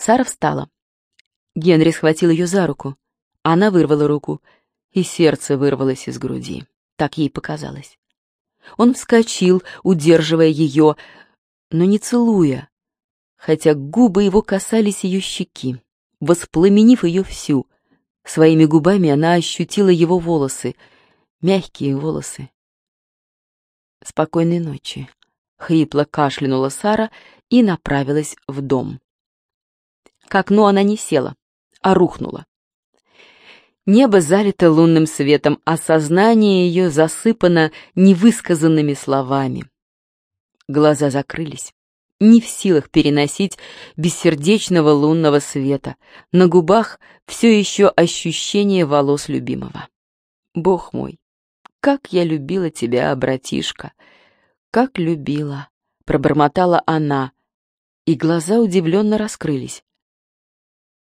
Сара встала. Генри схватил ее за руку. Она вырвала руку, и сердце вырвалось из груди. Так ей показалось. Он вскочил, удерживая ее, но не целуя, хотя губы его касались ее щеки, воспламенив ее всю. Своими губами она ощутила его волосы, мягкие волосы. «Спокойной ночи», — хрипло кашлянула Сара и направилась в дом. К окну она не села, а рухнула. Небо залито лунным светом, а сознание ее засыпано невысказанными словами. Глаза закрылись, не в силах переносить бессердечного лунного света. На губах все еще ощущение волос любимого. Бог мой, как я любила тебя, братишка, как любила, пробормотала она, и глаза удивленно раскрылись.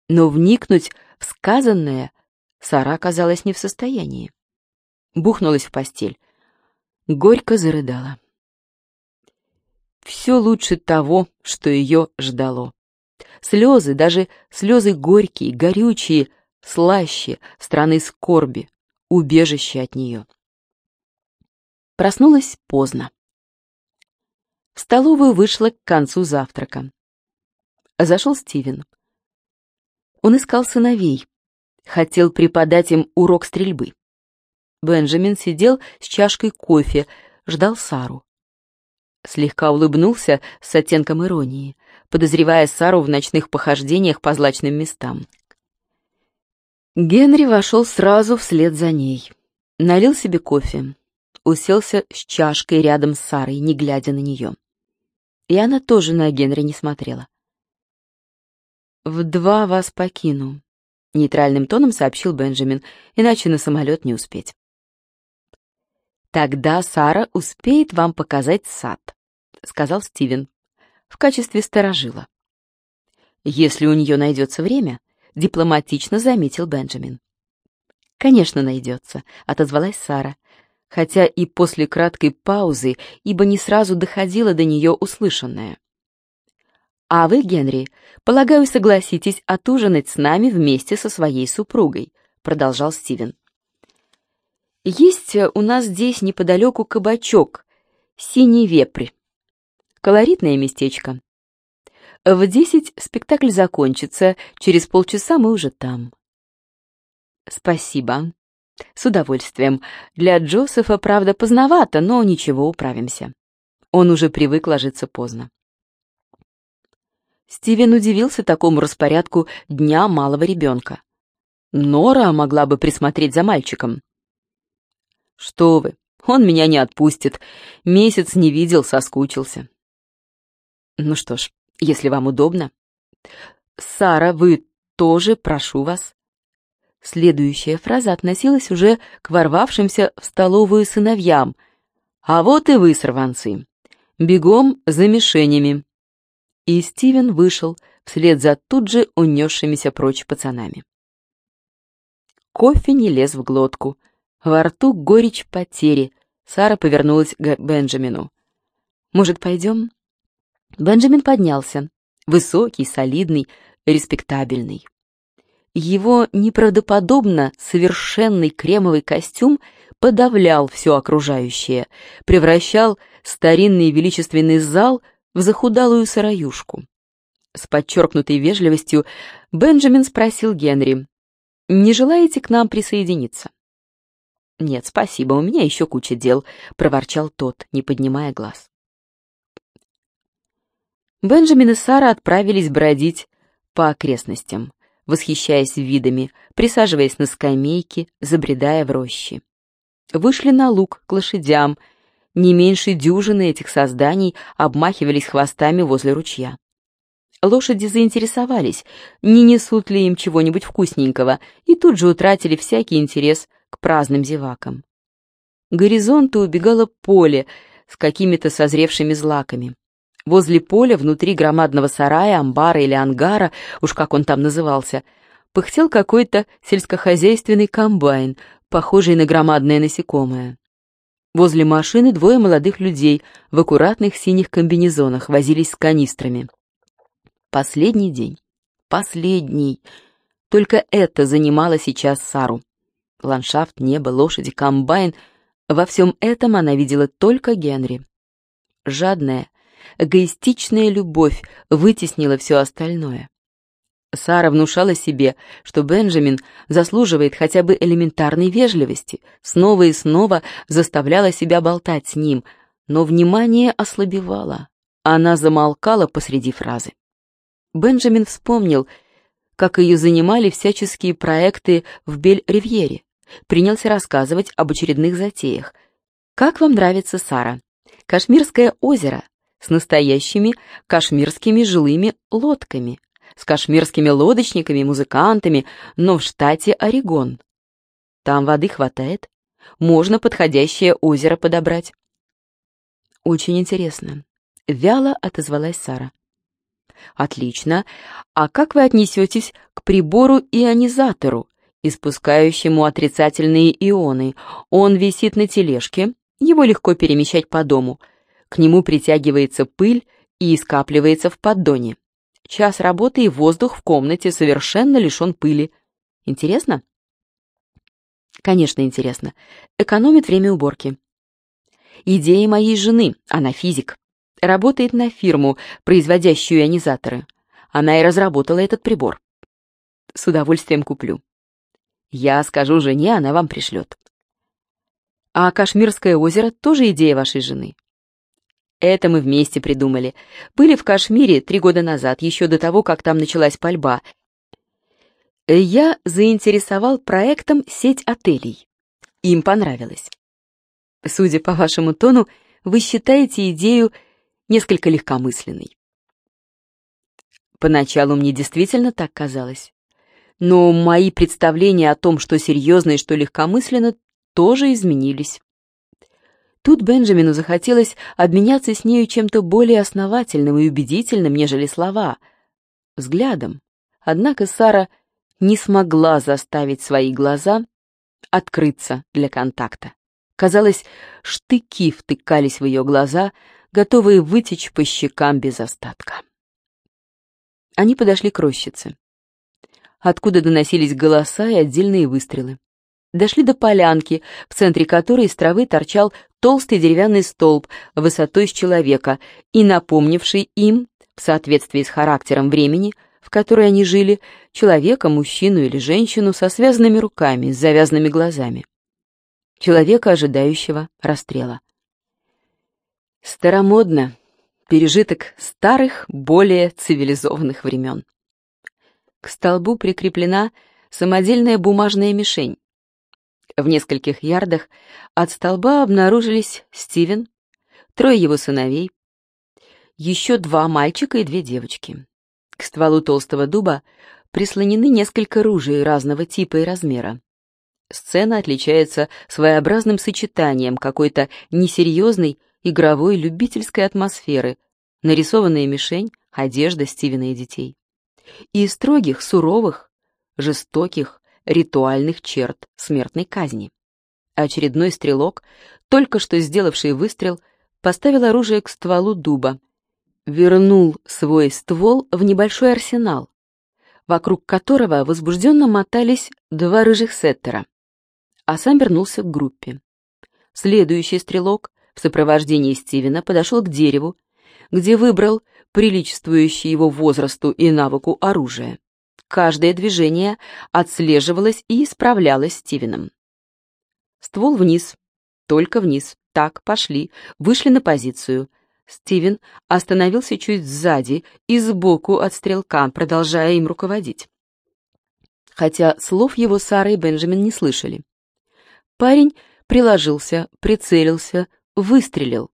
Но вникнуть в сказанное Сара оказалась не в состоянии. Бухнулась в постель. Горько зарыдала. Все лучше того, что ее ждало. Слезы, даже слезы горькие, горючие, слаще страны скорби, убежище от нее. Проснулась поздно. В столовую вышла к концу завтрака. Зашел Стивен. Он искал сыновей, хотел преподать им урок стрельбы. Бенджамин сидел с чашкой кофе, ждал Сару. Слегка улыбнулся с оттенком иронии, подозревая Сару в ночных похождениях по злачным местам. Генри вошел сразу вслед за ней. Налил себе кофе, уселся с чашкой рядом с Сарой, не глядя на нее. И она тоже на Генри не смотрела. «В два вас покину», — нейтральным тоном сообщил Бенджамин, иначе на самолет не успеть. «Тогда Сара успеет вам показать сад», — сказал Стивен, в качестве сторожила. «Если у нее найдется время», — дипломатично заметил Бенджамин. «Конечно, найдется», — отозвалась Сара, хотя и после краткой паузы, ибо не сразу доходило до нее услышанное. «А вы, Генри, полагаю, согласитесь отужинать с нами вместе со своей супругой», — продолжал Стивен. «Есть у нас здесь неподалеку кабачок, синий вепрь. Колоритное местечко. В десять спектакль закончится, через полчаса мы уже там». «Спасибо. С удовольствием. Для Джозефа, правда, поздновато, но ничего, управимся. Он уже привык ложиться поздно». Стивен удивился такому распорядку дня малого ребенка. Нора могла бы присмотреть за мальчиком. «Что вы, он меня не отпустит. Месяц не видел, соскучился». «Ну что ж, если вам удобно. Сара, вы тоже, прошу вас». Следующая фраза относилась уже к ворвавшимся в столовую сыновьям. «А вот и вы, сорванцы. Бегом за мишенями и Стивен вышел вслед за тут же унесшимися прочь пацанами. Кофе не лез в глотку. Во рту горечь потери. Сара повернулась к Бенджамину. «Может, пойдем?» Бенджамин поднялся. Высокий, солидный, респектабельный. Его неправдоподобно совершенный кремовый костюм подавлял все окружающее, превращал старинный величественный зал в захудалую сыроюшку. С подчеркнутой вежливостью Бенджамин спросил Генри, «Не желаете к нам присоединиться?» «Нет, спасибо, у меня еще куча дел», — проворчал тот, не поднимая глаз. Бенджамин и Сара отправились бродить по окрестностям, восхищаясь видами, присаживаясь на скамейки, забредая в рощи. Вышли на луг к лошадям — не меньше дюжины этих созданий обмахивались хвостами возле ручья. Лошади заинтересовались, не несут ли им чего-нибудь вкусненького, и тут же утратили всякий интерес к праздным зевакам. К горизонту убегало поле с какими-то созревшими злаками. Возле поля, внутри громадного сарая, амбара или ангара, уж как он там назывался, пыхтел какой-то сельскохозяйственный комбайн, похожий на громадное насекомое. Возле машины двое молодых людей в аккуратных синих комбинезонах возились с канистрами. Последний день. последний. Только это занимало сейчас Сару. Ландшафт, небо, лошади, комбайн — во всем этом она видела только Генри. Жадная, эгоистичная любовь вытеснила все остальное. Сара внушала себе, что Бенджамин заслуживает хотя бы элементарной вежливости, снова и снова заставляла себя болтать с ним, но внимание ослабевало. Она замолкала посреди фразы. Бенджамин вспомнил, как ее занимали всяческие проекты в Бель-Ривьере. Принялся рассказывать об очередных затеях. «Как вам нравится Сара? Кашмирское озеро с настоящими кашмирскими жилыми лодками, с кашмирскими лодочниками, музыкантами, но в штате Орегон. Там воды хватает, можно подходящее озеро подобрать». «Очень интересно», — вяло отозвалась Сара. «Отлично. А как вы отнесетесь к прибору-ионизатору, испускающему отрицательные ионы. Он висит на тележке, его легко перемещать по дому. К нему притягивается пыль и скапливается в поддоне. Час работы и воздух в комнате совершенно лишен пыли. Интересно? Конечно, интересно. Экономит время уборки. Идея моей жены, она физик. Работает на фирму, производящую ионизаторы. Она и разработала этот прибор. С удовольствием куплю. Я скажу жене, она вам пришлет. А Кашмирское озеро тоже идея вашей жены. Это мы вместе придумали. Были в Кашмире три года назад, еще до того, как там началась пальба. Я заинтересовал проектом сеть отелей. Им понравилось. Судя по вашему тону, вы считаете идею несколько легкомысленной. Поначалу мне действительно так казалось но мои представления о том, что серьезно и что легкомысленно, тоже изменились. Тут Бенджамину захотелось обменяться с нею чем-то более основательным и убедительным, нежели слова, взглядом. Однако Сара не смогла заставить свои глаза открыться для контакта. Казалось, штыки втыкались в ее глаза, готовые вытечь по щекам без остатка. Они подошли к рощице откуда доносились голоса и отдельные выстрелы. Дошли до полянки, в центре которой из травы торчал толстый деревянный столб высотой с человека и напомнивший им, в соответствии с характером времени, в которой они жили, человека, мужчину или женщину со связанными руками, с завязанными глазами. Человека, ожидающего расстрела. Старомодно, пережиток старых, более цивилизованных времен. К столбу прикреплена самодельная бумажная мишень. В нескольких ярдах от столба обнаружились Стивен, трое его сыновей, еще два мальчика и две девочки. К стволу толстого дуба прислонены несколько ружей разного типа и размера. Сцена отличается своеобразным сочетанием какой-то несерьезной игровой любительской атмосферы, нарисованная мишень, одежда Стивена и детей и строгих, суровых, жестоких, ритуальных черт смертной казни. Очередной стрелок, только что сделавший выстрел, поставил оружие к стволу дуба, вернул свой ствол в небольшой арсенал, вокруг которого возбужденно мотались два рыжих сеттера, а сам вернулся к группе. Следующий стрелок в сопровождении Стивена подошел к дереву, где выбрал приличествующее его возрасту и навыку оружие. Каждое движение отслеживалось и исправлялось Стивеном. Ствол вниз, только вниз. Так, пошли, вышли на позицию. Стивен остановился чуть сзади и сбоку от стрелка, продолжая им руководить. Хотя слов его Сара и Бенджамин не слышали. Парень приложился, прицелился, выстрелил.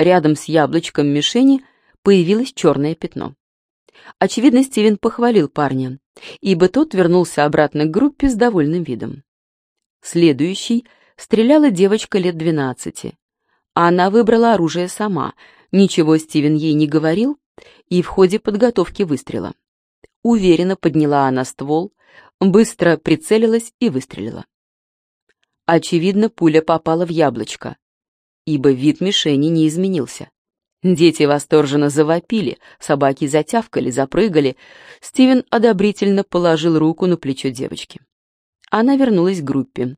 Рядом с яблочком мишени появилось черное пятно. Очевидно, Стивен похвалил парня, ибо тот вернулся обратно к группе с довольным видом. Следующий стреляла девочка лет двенадцати. Она выбрала оружие сама, ничего Стивен ей не говорил, и в ходе подготовки выстрела. Уверенно подняла она ствол, быстро прицелилась и выстрелила. Очевидно, пуля попала в яблочко, ибо вид мишени не изменился. Дети восторженно завопили, собаки затявкали, запрыгали. Стивен одобрительно положил руку на плечо девочки. Она вернулась к группе.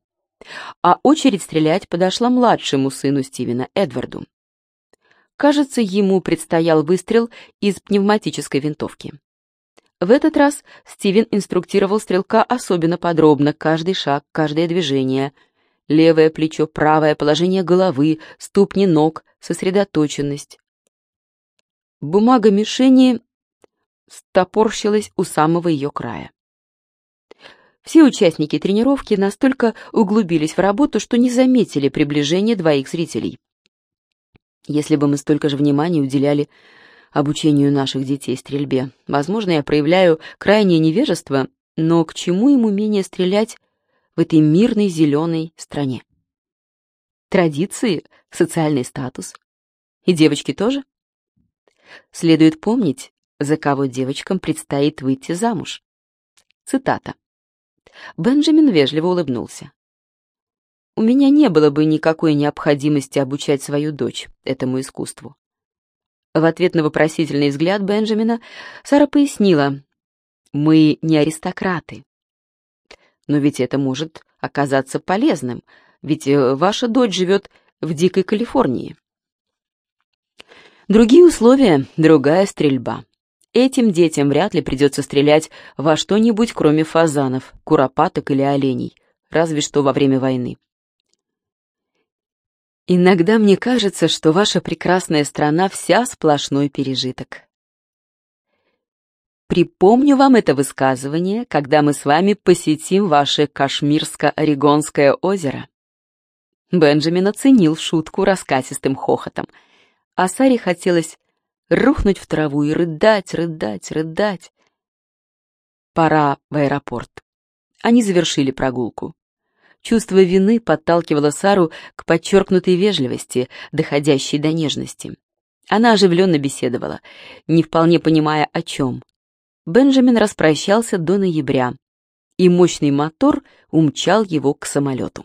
А очередь стрелять подошла младшему сыну Стивена, Эдварду. Кажется, ему предстоял выстрел из пневматической винтовки. В этот раз Стивен инструктировал стрелка особенно подробно, каждый шаг, каждое движение. Левое плечо, правое положение головы, ступни ног, сосредоточенность. Бумага мишени стопорщилась у самого ее края. Все участники тренировки настолько углубились в работу, что не заметили приближения двоих зрителей. Если бы мы столько же внимания уделяли обучению наших детей стрельбе, возможно, я проявляю крайнее невежество, но к чему им умение стрелять в этой мирной зеленой стране? Традиции, социальный статус. И девочки тоже? Следует помнить, за кого девочкам предстоит выйти замуж. Цитата. Бенджамин вежливо улыбнулся. «У меня не было бы никакой необходимости обучать свою дочь этому искусству». В ответ на вопросительный взгляд Бенджамина Сара пояснила, «Мы не аристократы. Но ведь это может оказаться полезным, ведь э, ваша дочь живет в дикой Калифорнии». Другие условия, другая стрельба. Этим детям вряд ли придется стрелять во что-нибудь, кроме фазанов, куропаток или оленей, разве что во время войны. Иногда мне кажется, что ваша прекрасная страна вся сплошной пережиток. Припомню вам это высказывание, когда мы с вами посетим ваше Кашмирско-Орегонское озеро. Бенджамин оценил шутку раскатистым хохотом — а Саре хотелось рухнуть в траву и рыдать, рыдать, рыдать. Пора в аэропорт. Они завершили прогулку. Чувство вины подталкивало Сару к подчеркнутой вежливости, доходящей до нежности. Она оживленно беседовала, не вполне понимая, о чем. Бенджамин распрощался до ноября, и мощный мотор умчал его к самолету.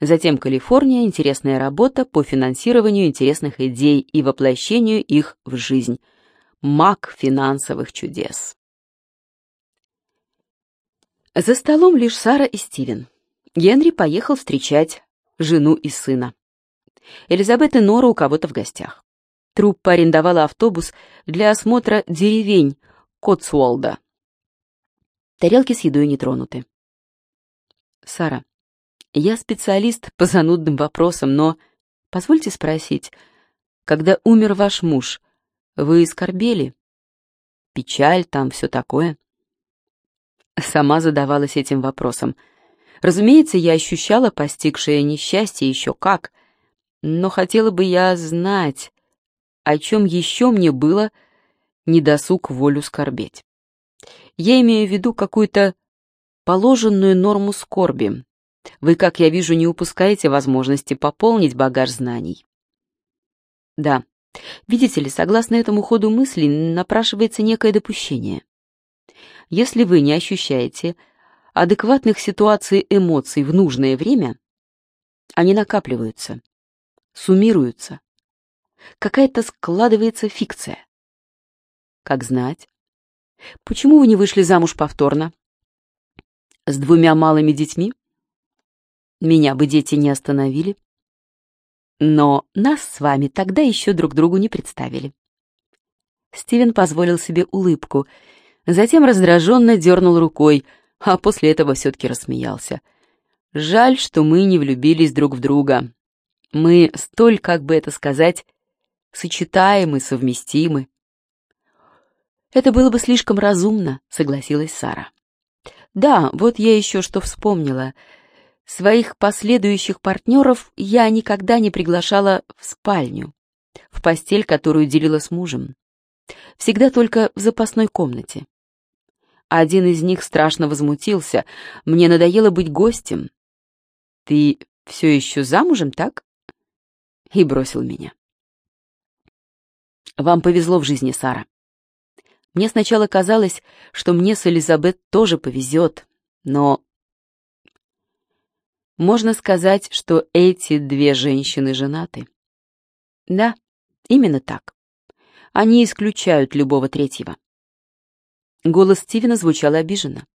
Затем Калифорния, интересная работа по финансированию интересных идей и воплощению их в жизнь. Маг финансовых чудес. За столом лишь Сара и Стивен. Генри поехал встречать жену и сына. Элизабет и Нора у кого-то в гостях. Труппа арендовала автобус для осмотра деревень Котсуолда. Тарелки с едой не тронуты. «Сара, я специалист по занудным вопросам, но... Позвольте спросить, когда умер ваш муж, вы скорбели? Печаль, там все такое? Сама задавалась этим вопросом. Разумеется, я ощущала постигшее несчастье еще как, но хотела бы я знать, о чем еще мне было недосуг волю скорбеть. Я имею в виду какую-то положенную норму скорби, вы, как я вижу, не упускаете возможности пополнить багаж знаний. Да, видите ли, согласно этому ходу мысли напрашивается некое допущение. Если вы не ощущаете адекватных ситуаций эмоций в нужное время, они накапливаются, суммируются. Какая-то складывается фикция. Как знать? Почему вы не вышли замуж повторно? С двумя малыми детьми? Меня бы дети не остановили. Но нас с вами тогда еще друг другу не представили. Стивен позволил себе улыбку, затем раздраженно дернул рукой, а после этого все-таки рассмеялся. Жаль, что мы не влюбились друг в друга. Мы столь, как бы это сказать, сочетаемы, совместимы. Это было бы слишком разумно, согласилась Сара. Да, вот я еще что вспомнила — Своих последующих партнеров я никогда не приглашала в спальню, в постель, которую делила с мужем. Всегда только в запасной комнате. Один из них страшно возмутился. Мне надоело быть гостем. «Ты все еще замужем, так?» И бросил меня. «Вам повезло в жизни, Сара. Мне сначала казалось, что мне с Элизабет тоже повезет, но можно сказать, что эти две женщины женаты. Да, именно так. Они исключают любого третьего. Голос Стивена звучал обиженно.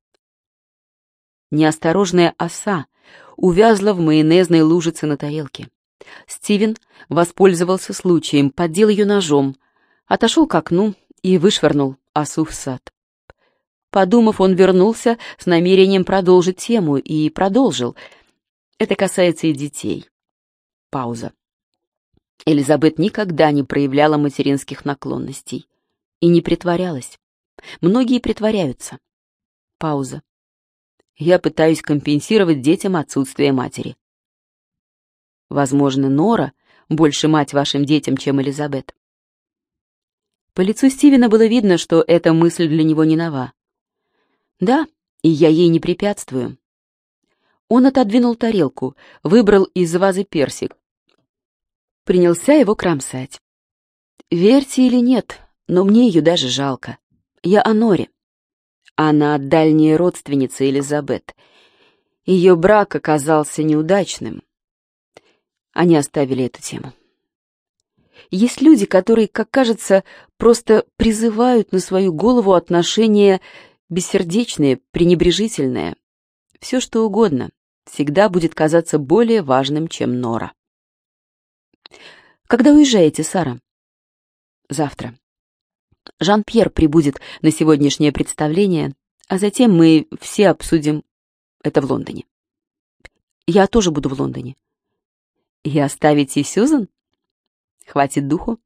Неосторожная оса увязла в майонезной лужице на тарелке. Стивен воспользовался случаем, поддел ее ножом, отошел к окну и вышвырнул осу в сад. Подумав, он вернулся с намерением продолжить тему и продолжил. Это касается и детей. Пауза. Элизабет никогда не проявляла материнских наклонностей и не притворялась. Многие притворяются. Пауза. Я пытаюсь компенсировать детям отсутствие матери. Возможно, Нора больше мать вашим детям, чем Элизабет. По лицу Стивена было видно, что эта мысль для него не нова. Да, и я ей не препятствую. Он отодвинул тарелку, выбрал из вазы персик. Принялся его кромсать. Верьте или нет, но мне ее даже жалко. Я о Норе. Она дальняя родственница Элизабет. Ее брак оказался неудачным. Они оставили эту тему. Есть люди, которые, как кажется, просто призывают на свою голову отношения бессердечные, пренебрежительные. Все что угодно всегда будет казаться более важным, чем Нора. Когда уезжаете, Сара? Завтра. Жан-Пьер прибудет на сегодняшнее представление, а затем мы все обсудим это в Лондоне. Я тоже буду в Лондоне. И оставите Сьюзан? Хватит духу?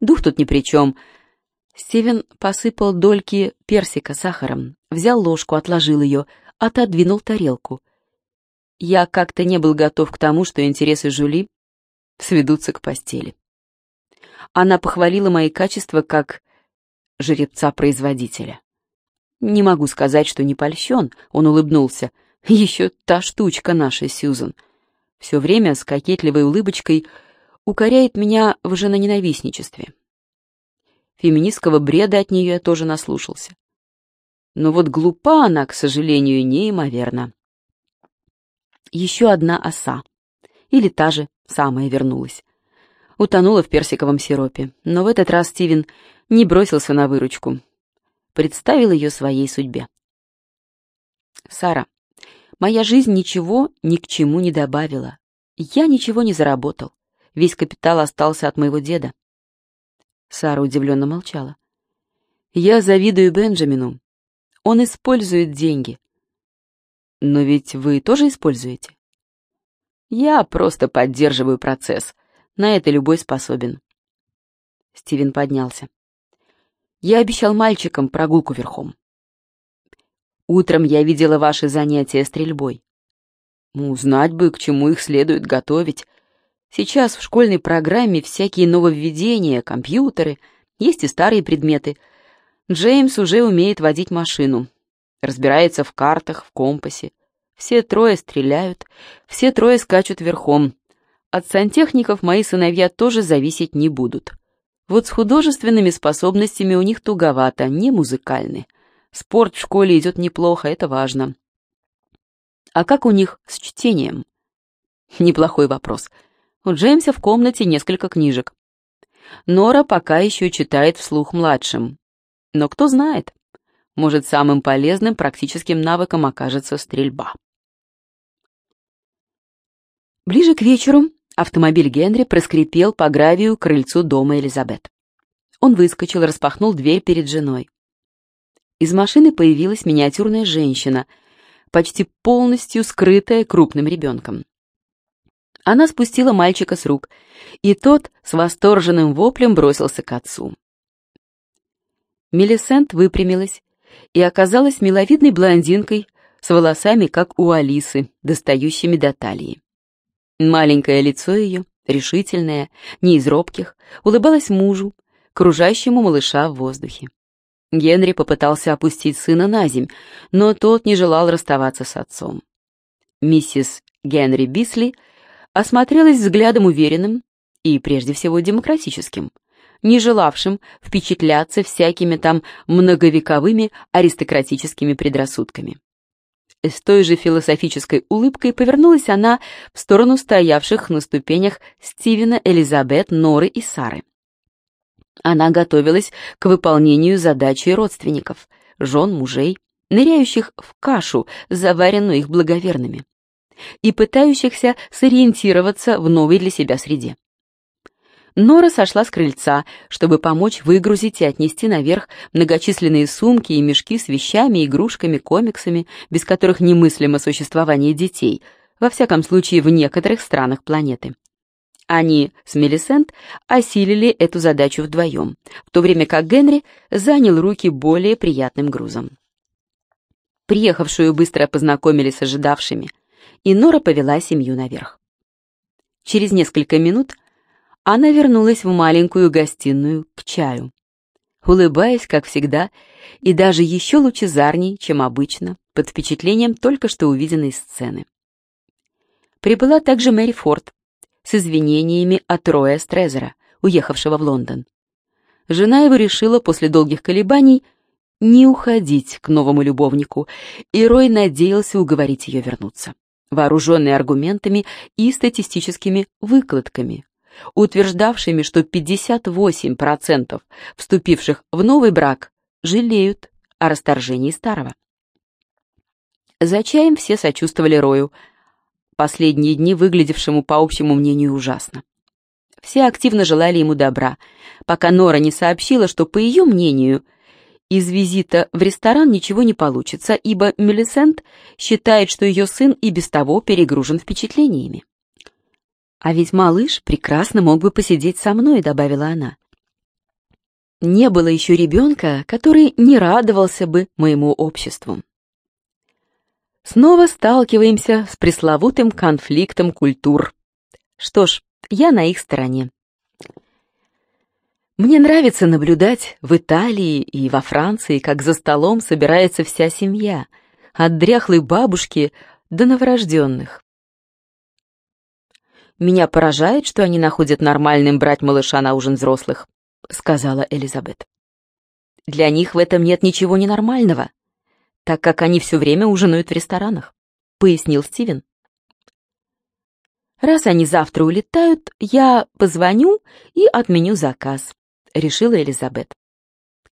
Дух тут ни при чем. Стивен посыпал дольки персика сахаром, взял ложку, отложил ее, отодвинул тарелку. Я как-то не был готов к тому, что интересы Жули сведутся к постели. Она похвалила мои качества как жеребца-производителя. Не могу сказать, что не польщен, он улыбнулся. Еще та штучка наша, Сьюзан — все время с кокетливой улыбочкой укоряет меня в женоненавистничестве. Феминистского бреда от нее я тоже наслушался. Но вот глупа она, к сожалению, неимоверно. Еще одна оса. Или та же, самая, вернулась. Утонула в персиковом сиропе, но в этот раз Стивен не бросился на выручку. Представил ее своей судьбе. «Сара, Моя жизнь ничего ни к чему не добавила. Я ничего не заработал. Весь капитал остался от моего деда. Сара удивленно молчала. Я завидую Бенджамину. Он использует деньги. Но ведь вы тоже используете? Я просто поддерживаю процесс. На это любой способен. Стивен поднялся. Я обещал мальчикам прогулку верхом. Утром я видела ваши занятия стрельбой. Ну, знать бы, к чему их следует готовить. Сейчас в школьной программе всякие нововведения, компьютеры, есть и старые предметы. Джеймс уже умеет водить машину, разбирается в картах, в компасе. Все трое стреляют, все трое скачут верхом. От сантехников мои сыновья тоже зависеть не будут. Вот с художественными способностями у них туговато, не музыкальные. Спорт в школе идет неплохо, это важно. А как у них с чтением? Неплохой вопрос. У Джеймса в комнате несколько книжек. Нора пока еще читает вслух младшим. Но кто знает, может, самым полезным практическим навыком окажется стрельба. Ближе к вечеру автомобиль Генри проскрипел по гравию крыльцу дома Элизабет. Он выскочил, распахнул дверь перед женой. Из машины появилась миниатюрная женщина, почти полностью скрытая крупным ребенком. Она спустила мальчика с рук, и тот с восторженным воплем бросился к отцу. Мелисент выпрямилась и оказалась миловидной блондинкой с волосами, как у Алисы, достающими до талии. Маленькое лицо ее, решительное, не из робких, улыбалось мужу, кружащему малыша в воздухе. Генри попытался опустить сына на земь, но тот не желал расставаться с отцом. Миссис Генри Бисли осмотрелась взглядом уверенным и, прежде всего, демократическим, не желавшим впечатляться всякими там многовековыми аристократическими предрассудками. С той же философической улыбкой повернулась она в сторону стоявших на ступенях Стивена, Элизабет, Норы и Сары. Она готовилась к выполнению задачи родственников, жен, мужей, ныряющих в кашу, заваренную их благоверными, и пытающихся сориентироваться в новой для себя среде. Нора сошла с крыльца, чтобы помочь выгрузить и отнести наверх многочисленные сумки и мешки с вещами, игрушками, комиксами, без которых немыслимо существование детей, во всяком случае в некоторых странах планеты. Они с Мелисент осилили эту задачу вдвоем, в то время как Генри занял руки более приятным грузом. Приехавшую быстро познакомили с ожидавшими, и Нора повела семью наверх. Через несколько минут она вернулась в маленькую гостиную к чаю, улыбаясь, как всегда, и даже еще лучезарней, чем обычно, под впечатлением только что увиденной сцены. Прибыла также Мэри Форд, с извинениями от Роя Стрезера, уехавшего в Лондон. Жена его решила после долгих колебаний не уходить к новому любовнику, и Рой надеялся уговорить ее вернуться, вооруженный аргументами и статистическими выкладками, утверждавшими, что 58% вступивших в новый брак жалеют о расторжении старого. За чаем все сочувствовали Рою, последние дни выглядевшему, по общему мнению, ужасно. Все активно желали ему добра, пока Нора не сообщила, что, по ее мнению, из визита в ресторан ничего не получится, ибо Мелисент считает, что ее сын и без того перегружен впечатлениями. «А ведь малыш прекрасно мог бы посидеть со мной», — добавила она. «Не было еще ребенка, который не радовался бы моему обществу». Снова сталкиваемся с пресловутым конфликтом культур. Что ж, я на их стороне. Мне нравится наблюдать в Италии и во Франции, как за столом собирается вся семья, от дряхлой бабушки до новорожденных. «Меня поражает, что они находят нормальным брать малыша на ужин взрослых», — сказала Элизабет. «Для них в этом нет ничего ненормального так как они все время ужинают в ресторанах», — пояснил Стивен. «Раз они завтра улетают, я позвоню и отменю заказ», — решила Элизабет.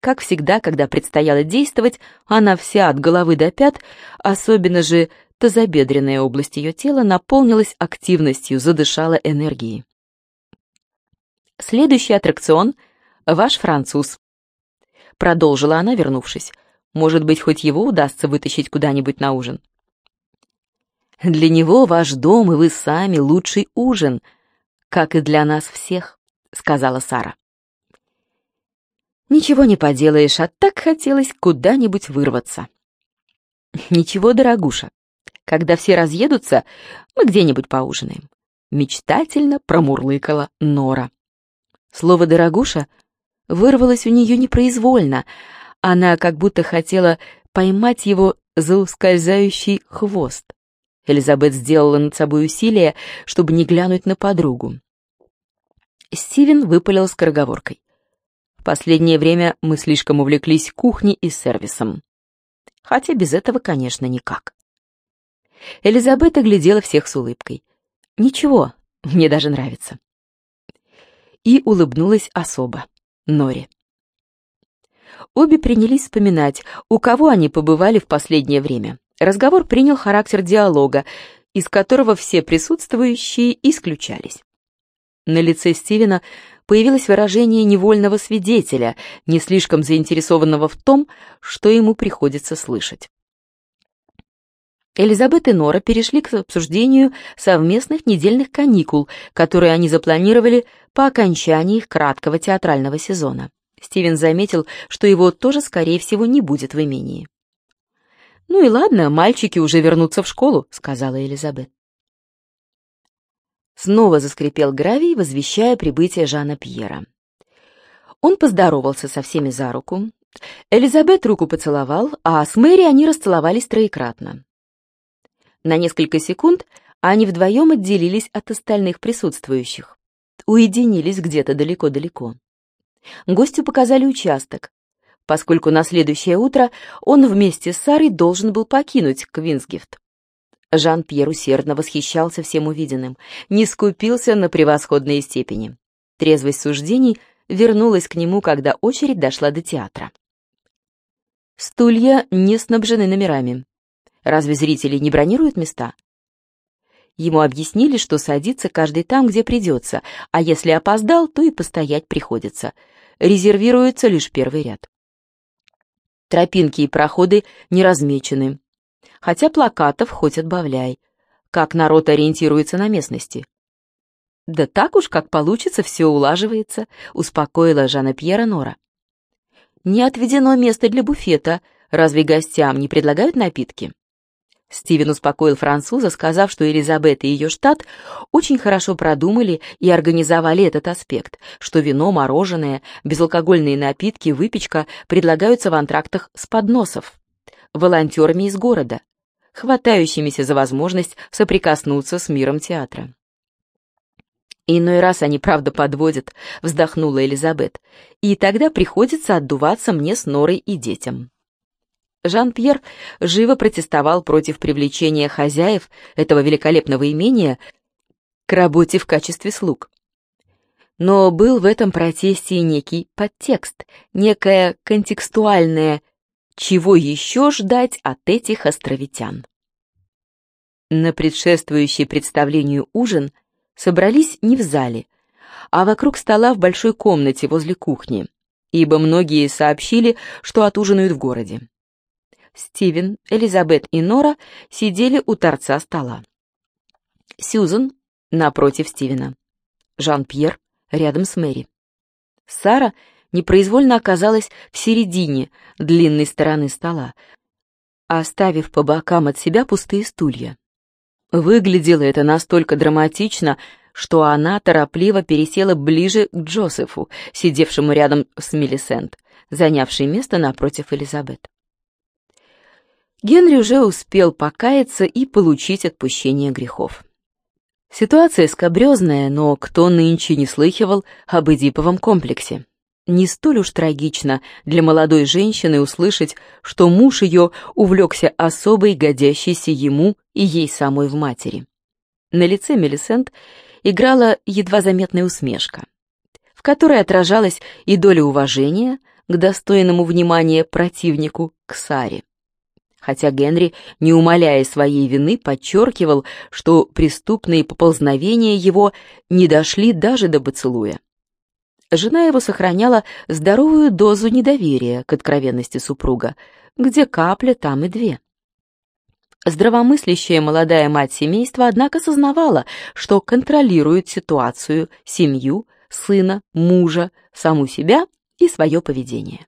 Как всегда, когда предстояло действовать, она вся от головы до пят, особенно же тазобедренная область ее тела, наполнилась активностью, задышала энергией. «Следующий аттракцион — ваш француз», — продолжила она, вернувшись. Может быть, хоть его удастся вытащить куда-нибудь на ужин. Для него ваш дом и вы сами лучший ужин, как и для нас всех, сказала Сара. Ничего не поделаешь, а так хотелось куда-нибудь вырваться. Ничего, дорогуша, когда все разъедутся, мы где-нибудь поужинаем. Мечтательно промурлыкала Нора. Слово «дорогуша» вырвалось у нее непроизвольно, она как будто хотела поймать его за ускользающий хвост. Элизабет сделала над собой усилие, чтобы не глянуть на подругу. Стивен выпалил скороговоркой. В последнее время мы слишком увлеклись кухней и сервисом. Хотя без этого, конечно, никак. Элизабет оглядела всех с улыбкой. «Ничего, мне даже нравится». И улыбнулась особо, Норе. Обе принялись вспоминать, у кого они побывали в последнее время. Разговор принял характер диалога, из которого все присутствующие исключались. На лице Стивена появилось выражение невольного свидетеля, не слишком заинтересованного в том, что ему приходится слышать. Элизабет и Нора перешли к обсуждению совместных недельных каникул, которые они запланировали по окончании их краткого театрального сезона. Стивен заметил, что его тоже, скорее всего, не будет в имении. «Ну и ладно, мальчики уже вернутся в школу», — сказала Элизабет. Снова заскрипел гравий, возвещая прибытие Жана Пьера. Он поздоровался со всеми за руку. Элизабет руку поцеловал, а с Мэри они расцеловались троекратно. На несколько секунд они вдвоем отделились от остальных присутствующих, уединились где-то далеко-далеко. Гостю показали участок. поскольку на следующее утро он вместе с Сарой должен был покинуть Квинсгифт. Жан-Пьер усердно восхищался всем увиденным, не скупился на превосходные степени. Трезвость суждений вернулась к нему, когда очередь дошла до театра. Стулья не снабжены номерами. Разве зрители не бронируют места? Ему объяснили, что садится каждый там, где придется, а если опоздал, то и постоять приходится. Резервируется лишь первый ряд. Тропинки и проходы не размечены, хотя плакатов хоть отбавляй. Как народ ориентируется на местности? «Да так уж, как получится, все улаживается», — успокоила Жанна Пьера Нора. «Не отведено место для буфета. Разве гостям не предлагают напитки?» Стивен успокоил француза, сказав, что Элизабет и ее штат очень хорошо продумали и организовали этот аспект, что вино, мороженое, безалкогольные напитки, выпечка предлагаются в антрактах с подносов волонтерами из города, хватающимися за возможность соприкоснуться с миром театра. «Иной раз они, правда, подводят», — вздохнула Элизабет, «и тогда приходится отдуваться мне с Норой и детям». Жан-Пьер живо протестовал против привлечения хозяев этого великолепного имения к работе в качестве слуг. Но был в этом протесте некий подтекст, некое контекстуальное чего еще ждать от этих островитян? На предшествующий представлению ужин собрались не в зале, а вокруг стола в большой комнате возле кухни, ибо многие сообщили, что отужинают в городе. Стивен, Элизабет и Нора сидели у торца стола. Сьюзан напротив Стивена. Жан-Пьер рядом с Мэри. Сара непроизвольно оказалась в середине длинной стороны стола, оставив по бокам от себя пустые стулья. Выглядело это настолько драматично, что она торопливо пересела ближе к Джозефу, сидевшему рядом с Мелисент, занявшей место напротив Элизабет. Генри уже успел покаяться и получить отпущение грехов. Ситуация скобрезная, но кто нынче не слыхивал об Эдиповом комплексе? Не столь уж трагично для молодой женщины услышать, что муж ее увлекся особой, годящейся ему и ей самой в матери. На лице Мелисент играла едва заметная усмешка, в которой отражалась и доля уважения к достойному внимания противнику, к Саре. Хотя Генри, не умаляя своей вины, подчеркивал, что преступные поползновения его не дошли даже до поцелуя жена его сохраняла здоровую дозу недоверия к откровенности супруга, где капля, там и две. Здравомыслящая молодая мать семейства, однако, сознавала, что контролирует ситуацию, семью, сына, мужа, саму себя и свое поведение.